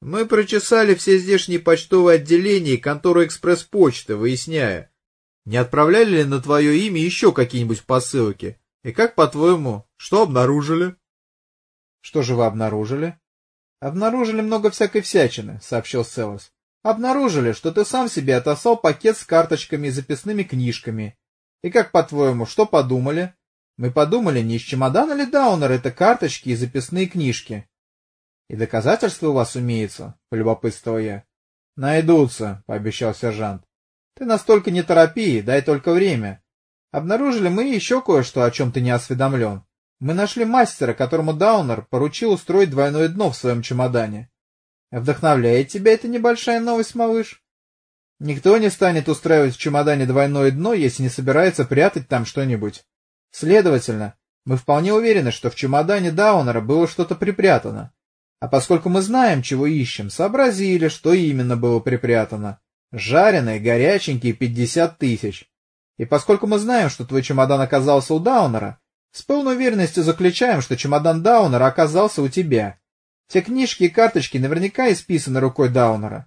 Мы прочесали все здешние почтовые отделения и контору экспресс-почты, выясняя, не отправляли ли на твое имя еще какие-нибудь посылки. И как, по-твоему, что обнаружили? — Что же вы обнаружили? — Обнаружили много всякой всячины, — сообщил Селларс. — Обнаружили, что ты сам себе отослал пакет с карточками и записными книжками. И как, по-твоему, что подумали? Мы подумали, не из чемодана ли Даунер это карточки и записные книжки? — И доказательства у вас имеются? — полюбопытствовал я. — Найдутся, — пообещал сержант. — Ты настолько не торопи, дай только время. Обнаружили мы еще кое-что, о чем ты не осведомлен. Мы нашли мастера, которому Даунер поручил устроить двойное дно в своем чемодане. Вдохновляет тебя эта небольшая новость, малыш? Никто не станет устраивать в чемодане двойное дно, если не собирается прятать там что-нибудь. Следовательно, мы вполне уверены, что в чемодане Даунера было что-то припрятано. А поскольку мы знаем, чего ищем, сообразили, что именно было припрятано. Жареные, горяченькие пятьдесят тысяч. И поскольку мы знаем, что твой чемодан оказался у Даунера, с полной уверенностью заключаем, что чемодан Даунера оказался у тебя. Те книжки и карточки наверняка исписаны рукой Даунера.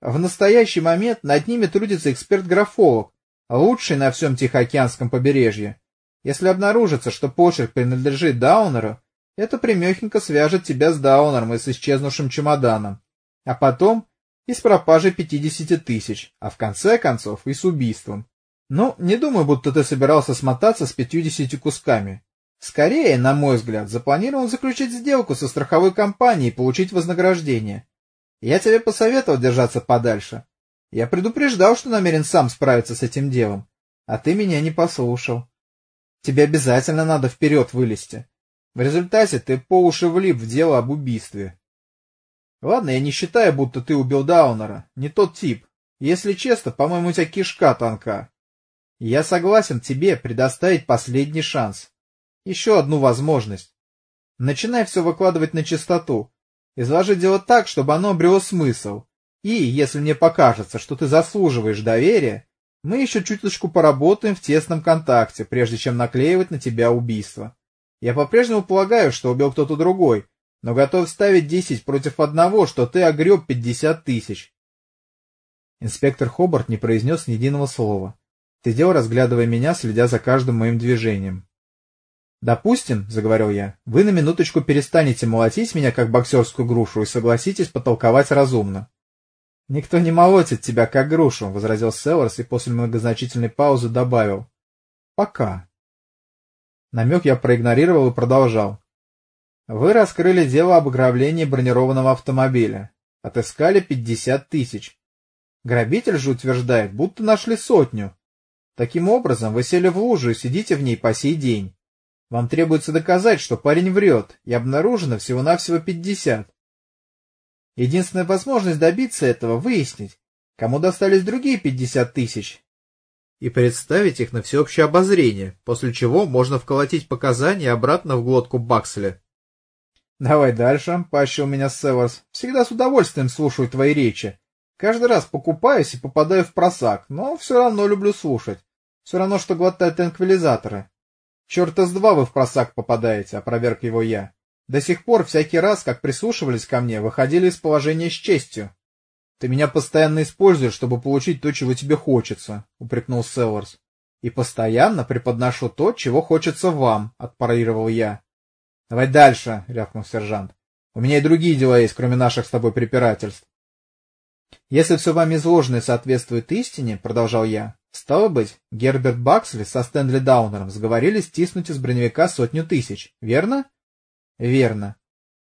В настоящий момент над ними трудится эксперт-графолог, лучший на всем Тихоокеанском побережье. Если обнаружится, что почерк принадлежит Даунеру, это примехенько свяжет тебя с Даунером и с исчезнувшим чемоданом. А потом и с пропажей пятидесяти тысяч, а в конце концов и с убийством. Ну, не думаю, будто ты собирался смотаться с пятьюдесятью кусками. Скорее, на мой взгляд, запланировал заключить сделку со страховой компанией и получить вознаграждение. Я тебе посоветовал держаться подальше. Я предупреждал, что намерен сам справиться с этим делом. А ты меня не послушал. Тебе обязательно надо вперед вылезти. В результате ты по уши влип в дело об убийстве. Ладно, я не считаю, будто ты убил Даунера. Не тот тип. Если честно, по-моему, у тебя кишка тонка. Я согласен тебе предоставить последний шанс. Еще одну возможность. Начинай все выкладывать на чистоту. Изложи дело так, чтобы оно обрело смысл. И, если мне покажется, что ты заслуживаешь доверия, мы еще чуточку поработаем в тесном контакте, прежде чем наклеивать на тебя убийство. Я по-прежнему полагаю, что убил кто-то другой, но готов ставить десять против одного, что ты огреб пятьдесят тысяч. Инспектор Хобарт не произнес ни единого слова. Сидел, разглядывая меня, следя за каждым моим движением. «Допустим, — заговорил я, — вы на минуточку перестанете молотить меня, как боксерскую грушу, и согласитесь потолковать разумно». «Никто не молотит тебя, как грушу», — возразил Селларс и после многозначительной паузы добавил. «Пока». Намек я проигнорировал и продолжал. «Вы раскрыли дело об ограблении бронированного автомобиля. Отыскали пятьдесят тысяч. Грабитель же утверждает, будто нашли сотню. Таким образом, вы сели в лужу и сидите в ней по сей день. Вам требуется доказать, что парень врет, и обнаружено всего-навсего пятьдесят. Единственная возможность добиться этого — выяснить, кому достались другие пятьдесят тысяч, и представить их на всеобщее обозрение, после чего можно вколотить показания обратно в глотку Бакселя. — Давай дальше, — поощрил меня Северс. — Всегда с удовольствием слушаю твои речи. Каждый раз покупаюсь и попадаю в просак, но все равно люблю слушать. Все равно, что глотать транквилизаторы. Черта с два вы в просак попадаете, опроверг его я. До сих пор всякий раз, как прислушивались ко мне, выходили из положения с честью. Ты меня постоянно используешь, чтобы получить то, чего тебе хочется, упрекнул Селларс. И постоянно преподношу то, чего хочется вам, отпарировал я. Давай дальше, рявкнул сержант. У меня и другие дела есть, кроме наших с тобой препирательств. Если все вами изложенное соответствует истине, продолжал я, стало быть, Герберт Баксли со Стэнли Даунером сговорились стиснуть из броневика сотню тысяч, верно? Верно.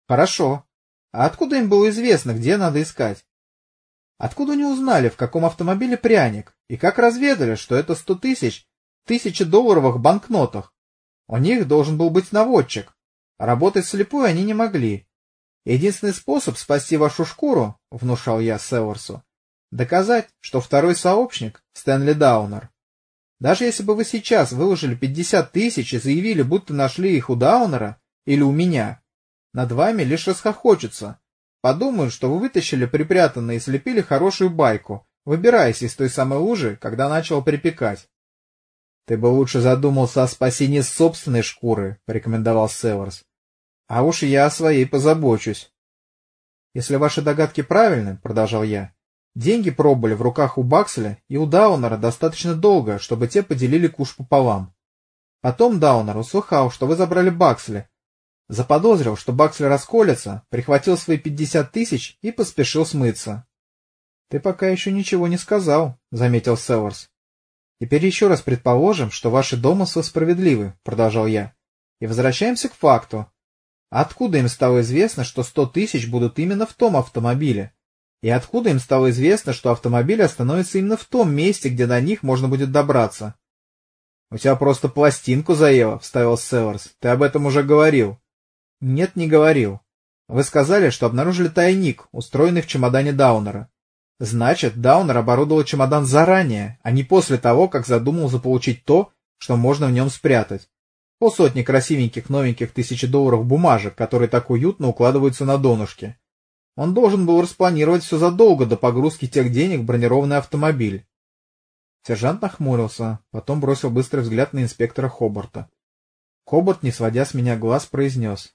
Хорошо. А откуда им было известно, где надо искать? Откуда они узнали, в каком автомобиле пряник, и как разведали, что это сто тысяч в долларовых банкнотах? У них должен был быть наводчик. Работать слепую они не могли. Единственный способ спасти вашу шкуру, — внушал я Северсу, — доказать, что второй сообщник — Стэнли Даунер. Даже если бы вы сейчас выложили пятьдесят тысяч и заявили, будто нашли их у Даунера или у меня, над вами лишь расхохочутся. Подумают, что вы вытащили припрятанное и слепили хорошую байку, выбираясь из той самой лужи, когда начал припекать. — Ты бы лучше задумался о спасении собственной шкуры, — порекомендовал Северс. А уж я о своей позабочусь. Если ваши догадки правильны, — продолжал я, — деньги пробыли в руках у Бакселя и у Даунера достаточно долго, чтобы те поделили куш пополам. Потом Даунер услыхал, что вы забрали Бакселя, заподозрил, что Баксель расколется, прихватил свои пятьдесят тысяч и поспешил смыться. — Ты пока еще ничего не сказал, — заметил Северс. — Теперь еще раз предположим, что ваши домыслы справедливы, — продолжал я, — и возвращаемся к факту. Откуда им стало известно, что сто тысяч будут именно в том автомобиле? И откуда им стало известно, что автомобиль остановится именно в том месте, где до них можно будет добраться? — У тебя просто пластинку заело, — вставил Селларс. — Ты об этом уже говорил. — Нет, не говорил. Вы сказали, что обнаружили тайник, устроенный в чемодане Даунера. Значит, Даунер оборудовал чемодан заранее, а не после того, как задумал заполучить то, что можно в нем спрятать. Полсотни красивеньких новеньких тысячи долларов бумажек, которые так уютно укладываются на донышке. Он должен был распланировать все задолго до погрузки тех денег в бронированный автомобиль. Сержант нахмурился, потом бросил быстрый взгляд на инспектора Хобарта. Хобарт, не сводя с меня глаз, произнес. —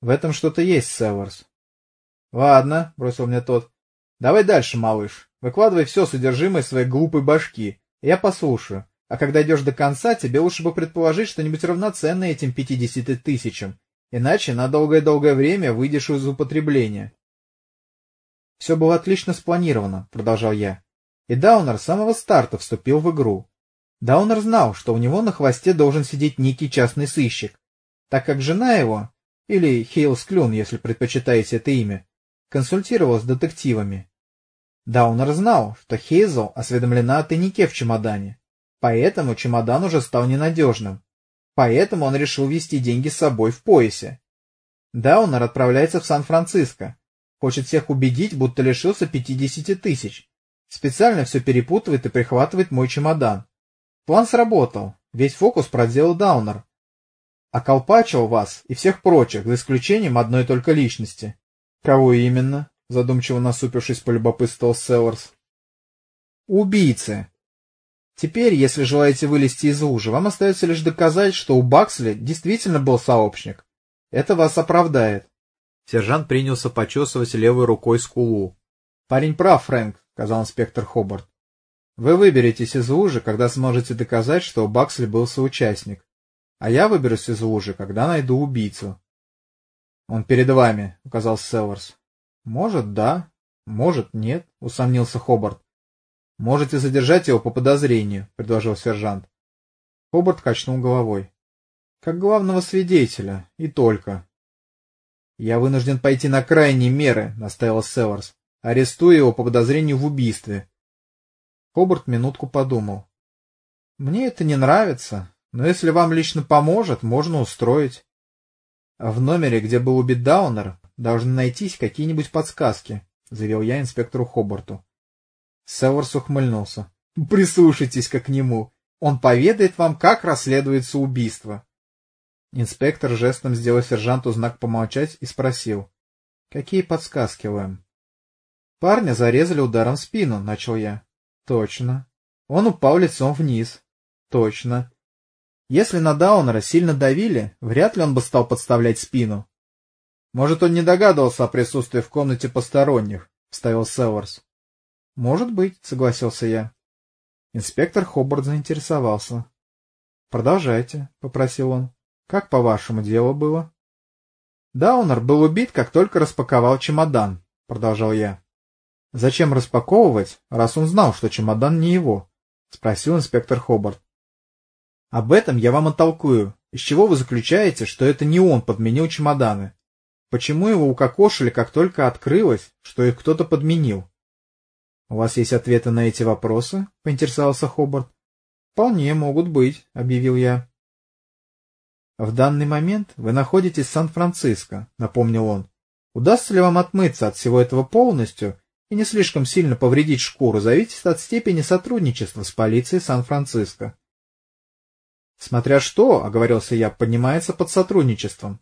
В этом что-то есть, Северс. — Ладно, — бросил мне тот. Давай дальше, малыш. Выкладывай все содержимое своей глупой башки. Я послушаю. А когда идешь до конца, тебе лучше бы предположить что-нибудь равноценное этим пятидесяти тысячам. Иначе на долгое-долгое время выйдешь из употребления. Все было отлично спланировано, продолжал я. И Даунер с самого старта вступил в игру. Даунер знал, что у него на хвосте должен сидеть некий частный сыщик, так как жена его, или Хейлс Клюн, если предпочитаете это имя, консультировалась с детективами. Даунер знал, что Хейзел осведомлена о тайнике в чемодане, поэтому чемодан уже стал ненадежным. Поэтому он решил вести деньги с собой в поясе. Даунер отправляется в Сан-Франциско. Хочет всех убедить, будто лишился пятидесяти тысяч. Специально все перепутывает и прихватывает мой чемодан. План сработал. Весь фокус проделал Даунер. Околпачил вас и всех прочих, за исключением одной только личности. Кого именно? задумчиво насупившись, полюбопытствовал Селларс. Убийцы. Теперь, если желаете вылезти из лужи, вам остается лишь доказать, что у Баксли действительно был сообщник. Это вас оправдает. Сержант принялся почесывать левой рукой скулу. — Парень прав, Фрэнк, — сказал инспектор Хобарт. — Вы выберетесь из лужи, когда сможете доказать, что у Баксли был соучастник. А я выберусь из лужи, когда найду убийцу. — Он перед вами, — указал Селларс. Может, да, может, нет, усомнился Хобарт. Можете задержать его по подозрению, предложил сержант. Хобарт качнул головой. Как главного свидетеля, и только. Я вынужден пойти на крайние меры, настаивал Северс. Арестую его по подозрению в убийстве. Хобарт минутку подумал. Мне это не нравится, но если вам лично поможет, можно устроить. В номере, где был убит Даунер, Должны найтись какие-нибудь подсказки, — заявил я инспектору Хобарту. Северс ухмыльнулся. — Прислушайтесь-ка к нему. Он поведает вам, как расследуется убийство. Инспектор жестом сделал сержанту знак помолчать и спросил. — Какие подсказки, Лэм? — Парня зарезали ударом в спину, — начал я. — Точно. Он упал лицом вниз. — Точно. Если на Даунера сильно давили, вряд ли он бы стал подставлять спину. Может, он не догадывался о присутствии в комнате посторонних, — вставил Северс. — Может быть, — согласился я. Инспектор Хобарт заинтересовался. — Продолжайте, — попросил он. — Как, по-вашему, дело было? — Даунер был убит, как только распаковал чемодан, — продолжал я. — Зачем распаковывать, раз он знал, что чемодан не его? — спросил инспектор Хобарт. — Об этом я вам оттолкую. Из чего вы заключаете, что это не он подменил чемоданы? Почему его укокошили, как только открылось, что их кто-то подменил? — У вас есть ответы на эти вопросы? — поинтересовался Хобарт. — Вполне могут быть, — объявил я. — В данный момент вы находитесь в Сан-Франциско, — напомнил он. — Удастся ли вам отмыться от всего этого полностью и не слишком сильно повредить шкуру, зависит от степени сотрудничества с полицией Сан-Франциско. — Смотря что, — оговорился я, — поднимается под сотрудничеством.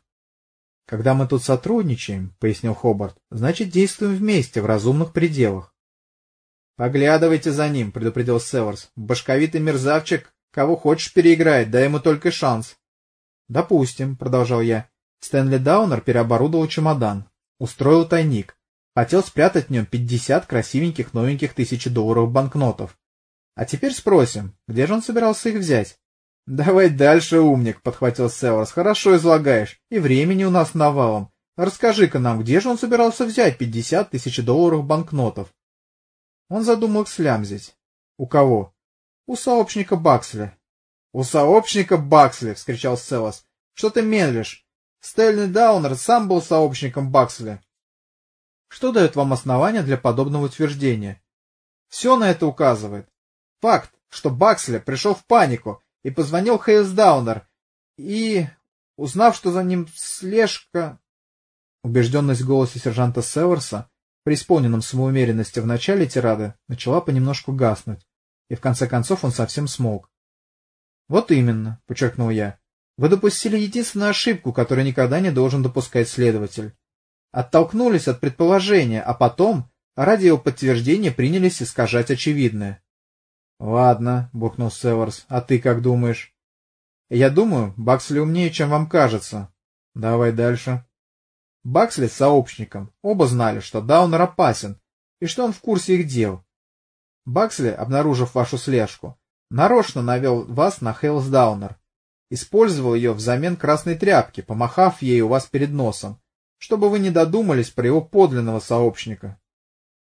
Когда мы тут сотрудничаем, — пояснил Хобарт, — значит, действуем вместе, в разумных пределах. — Поглядывайте за ним, — предупредил Северс. — Башковитый мерзавчик, кого хочешь переиграет, дай ему только шанс. — Допустим, — продолжал я. Стэнли Даунер переоборудовал чемодан, устроил тайник, Хотел спрятать в нем пятьдесят красивеньких новеньких тысячедолларовых банкнотов. А теперь спросим, где же он собирался их взять? — Давай дальше, умник, — подхватил Селларс. — Хорошо излагаешь. И времени у нас навалом. Расскажи-ка нам, где же он собирался взять пятьдесят тысяч долларов банкнотов? Он задумал слямзить. — У кого? — У сообщника Баксли. — У сообщника Баксли! — вскричал Селлас. — Что ты медлишь? Стэнли Даунер сам был сообщником Баксли. Что дает вам основания для подобного утверждения? Все на это указывает. Факт, что Баксли пришел в панику и позвонил Хейлс Даунер, и, узнав, что за ним слежка... Убежденность в голосе сержанта Северса, преисполненном самоуверенности в начале тирады, начала понемножку гаснуть, и в конце концов он совсем смолк. — Вот именно, — подчеркнул я. — Вы допустили единственную ошибку, которую никогда не должен допускать следователь. Оттолкнулись от предположения, а потом, ради его подтверждения, принялись искажать очевидное. — Ладно, — буркнул Северс, — а ты как думаешь? — Я думаю, Баксли умнее, чем вам кажется. — Давай дальше. Баксли с сообщником оба знали, что Даунер опасен и что он в курсе их дел. Баксли, обнаружив вашу слежку, нарочно навел вас на Хейлс Даунер, использовал ее взамен красной тряпки, помахав ей у вас перед носом, чтобы вы не додумались про его подлинного сообщника.